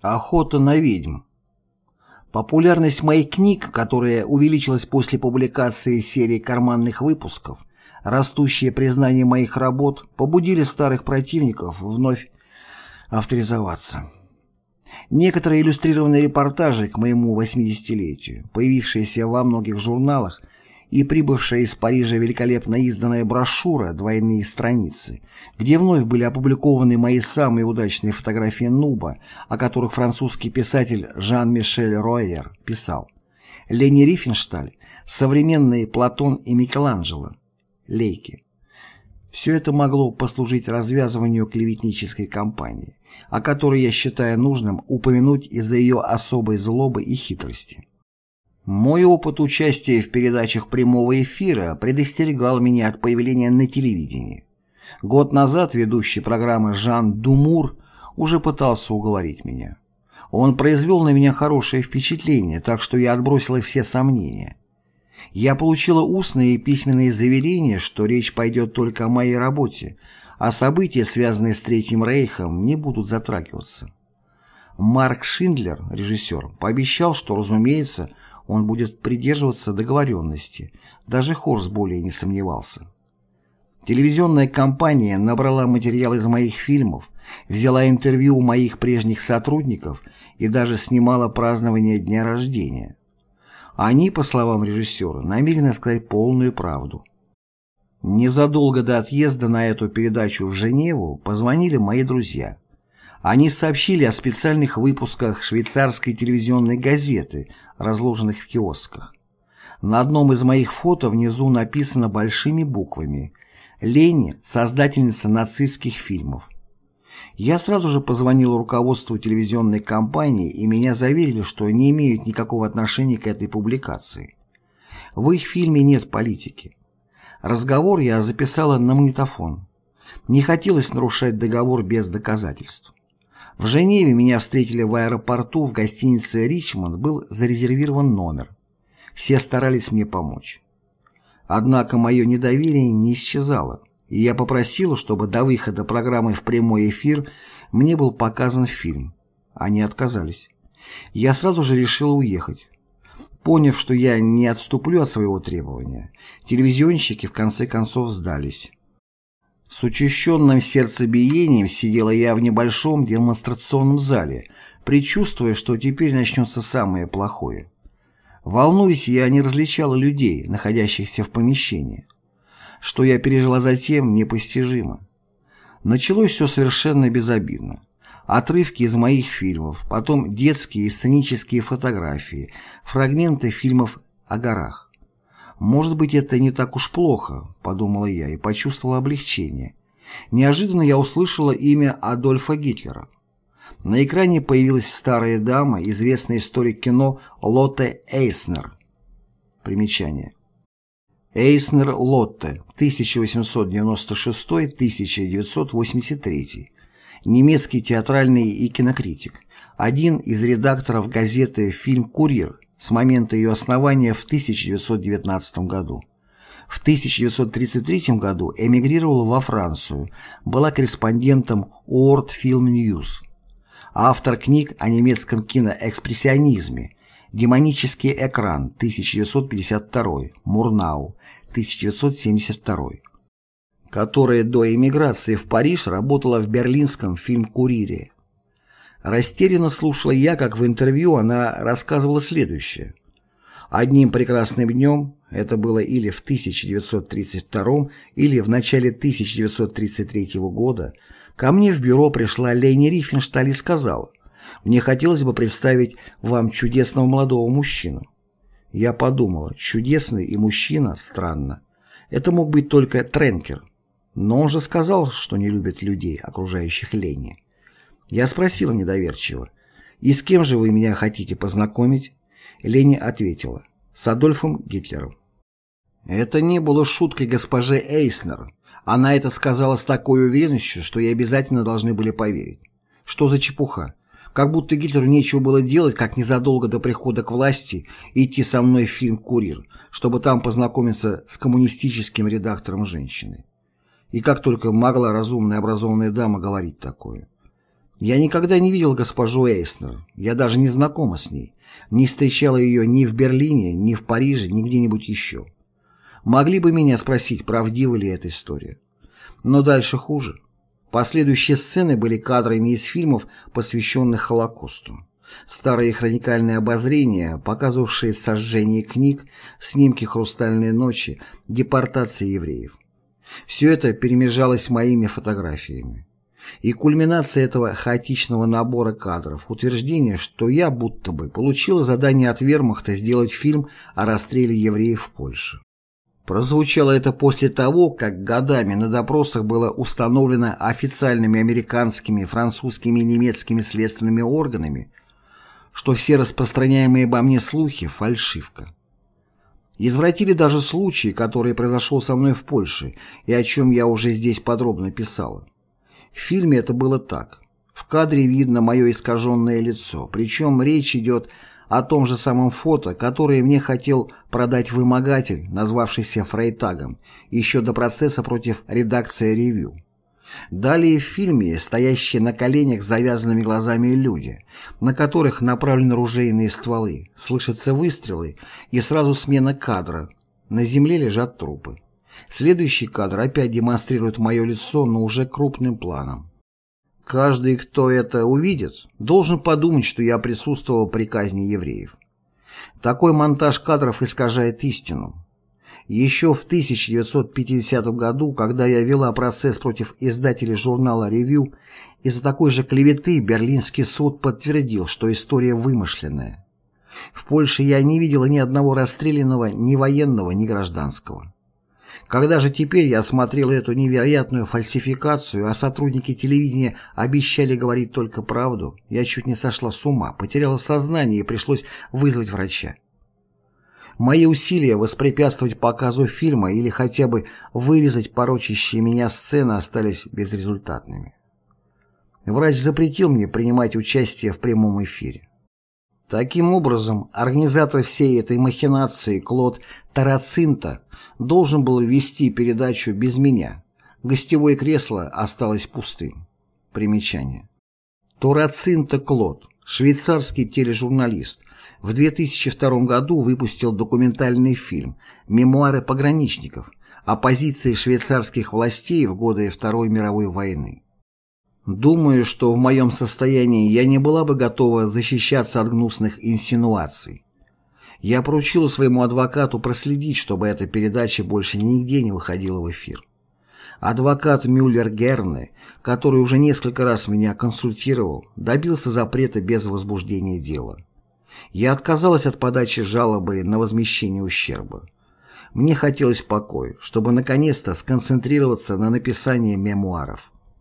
Охота на ведьм. Популярность моих книг, которая увеличилась после публикации серии карманных выпусков, растущее признание моих работ побудили старых противников вновь авторизоваться. Некоторые иллюстрированные репортажи к моему 80-летию, появившиеся во многих журналах, и прибывшая из Парижа великолепно изданная брошюра «Двойные страницы», где вновь были опубликованы мои самые удачные фотографии Нуба, о которых французский писатель Жан-Мишель Роер писал. Лени Рифеншталь, современные Платон и Микеланджело, Лейки. Все это могло послужить развязыванию клеветнической кампании, о которой я считаю нужным упомянуть из-за ее особой злобы и хитрости. Мой опыт участия в передачах прямого эфира предостерегал меня от появления на телевидении. Год назад ведущий программы Жан Думур уже пытался уговорить меня. Он произвел на меня хорошее впечатление, так что я отбросила все сомнения. Я получила устные и письменные заверения, что речь пойдет только о моей работе, а события, связанные с Третьим Рейхом, не будут затрагиваться. Марк Шиндлер, режиссер, пообещал, что, разумеется, он будет придерживаться договоренности. Даже Хорс более не сомневался. Телевизионная компания набрала материал из моих фильмов, взяла интервью у моих прежних сотрудников и даже снимала празднование дня рождения. Они, по словам режиссера, намерены сказать полную правду. Незадолго до отъезда на эту передачу в Женеву позвонили мои друзья. Они сообщили о специальных выпусках швейцарской телевизионной газеты, разложенных в киосках. На одном из моих фото внизу написано большими буквами «Лени – создательница нацистских фильмов». Я сразу же позвонил руководству телевизионной компании, и меня заверили, что не имеют никакого отношения к этой публикации. В их фильме нет политики. Разговор я записала на магнитофон. Не хотелось нарушать договор без доказательств. В Женеве меня встретили в аэропорту, в гостинице «Ричмонд» был зарезервирован номер. Все старались мне помочь. Однако мое недоверие не исчезало, и я попросила, чтобы до выхода программы в прямой эфир мне был показан фильм. Они отказались. Я сразу же решила уехать. Поняв, что я не отступлю от своего требования, телевизионщики в конце концов сдались. С учащенным сердцебиением сидела я в небольшом демонстрационном зале, предчувствуя, что теперь начнется самое плохое. Волнуясь, я не различала людей, находящихся в помещении. Что я пережила затем, непостижимо. Началось все совершенно безобидно. Отрывки из моих фильмов, потом детские и сценические фотографии, фрагменты фильмов о горах. «Может быть, это не так уж плохо», — подумала я и почувствовала облегчение. Неожиданно я услышала имя Адольфа Гитлера. На экране появилась старая дама, известный историк кино Лотте Эйснер. Примечание. Эйснер Лотте, 1896-1983. Немецкий театральный и кинокритик. Один из редакторов газеты «Фильм Курьер», с момента ее основания в 1919 году. В 1933 году эмигрировала во Францию, была корреспондентом World Film News. Автор книг о немецком киноэкспрессионизме «Демонический экран» 1952, «Мурнау» 1972, которая до эмиграции в Париж работала в берлинском фильм-курире Растерянно слушала я, как в интервью она рассказывала следующее. Одним прекрасным днем, это было или в 1932 или в начале 1933 года, ко мне в бюро пришла Лени Рифеншталь и сказала, «Мне хотелось бы представить вам чудесного молодого мужчину». Я подумала, чудесный и мужчина, странно. Это мог быть только Тренкер. Но он же сказал, что не любит людей, окружающих Лени. Я спросила недоверчиво, «И с кем же вы меня хотите познакомить?» Лени ответила, «С Адольфом Гитлером». Это не было шуткой госпожи Эйснер. Она это сказала с такой уверенностью, что ей обязательно должны были поверить. Что за чепуха? Как будто Гитлеру нечего было делать, как незадолго до прихода к власти идти со мной в фильм «Курьер», чтобы там познакомиться с коммунистическим редактором женщины. И как только могла разумная образованная дама говорить такое. Я никогда не видел госпожу Эйснер, я даже не знакома с ней, не встречала ее ни в Берлине, ни в Париже, ни где-нибудь еще. Могли бы меня спросить, правдива ли эта история. Но дальше хуже. Последующие сцены были кадрами из фильмов, посвященных Холокосту. Старые хроникальные обозрения, показывавшие сожжение книг, снимки «Хрустальной ночи», депортации евреев. Все это перемежалось моими фотографиями. И кульминация этого хаотичного набора кадров – утверждение, что я будто бы получила задание от вермахта сделать фильм о расстреле евреев в Польше. Прозвучало это после того, как годами на допросах было установлено официальными американскими, французскими и немецкими следственными органами, что все распространяемые обо мне слухи – фальшивка. Извратили даже случай, который произошел со мной в Польше, и о чем я уже здесь подробно писала. В фильме это было так. В кадре видно мое искаженное лицо, причем речь идет о том же самом фото, которое мне хотел продать вымогатель, назвавшийся Фрейтагом, еще до процесса против редакции «Ревью». Далее в фильме стоящие на коленях с завязанными глазами люди, на которых направлены ружейные стволы, слышатся выстрелы и сразу смена кадра. На земле лежат трупы. Следующий кадр опять демонстрирует мое лицо, но уже крупным планом. Каждый, кто это увидит, должен подумать, что я присутствовал при казни евреев. Такой монтаж кадров искажает истину. Еще в 1950 году, когда я вела процесс против издателей журнала «Ревью», из-за такой же клеветы Берлинский суд подтвердил, что история вымышленная. В Польше я не видела ни одного расстрелянного, ни военного, ни гражданского. Когда же теперь я смотрел эту невероятную фальсификацию, а сотрудники телевидения обещали говорить только правду, я чуть не сошла с ума, потеряла сознание и пришлось вызвать врача. Мои усилия воспрепятствовать показу фильма или хотя бы вырезать порочащие меня сцены остались безрезультатными. Врач запретил мне принимать участие в прямом эфире. Таким образом, организатор всей этой махинации Клод Тарацинта должен был вести передачу без меня. Гостевое кресло осталось пустым. Примечание. Тарацинта Клод, швейцарский тележурналист, в 2002 году выпустил документальный фильм «Мемуары пограничников» о позиции швейцарских властей в годы Второй мировой войны. Думаю, что в моем состоянии я не была бы готова защищаться от гнусных инсинуаций. Я поручила своему адвокату проследить, чтобы эта передача больше нигде не выходила в эфир. Адвокат Мюллер Герне, который уже несколько раз меня консультировал, добился запрета без возбуждения дела. Я отказалась от подачи жалобы на возмещение ущерба. Мне хотелось покоя, чтобы наконец-то сконцентрироваться на написании мемуаров.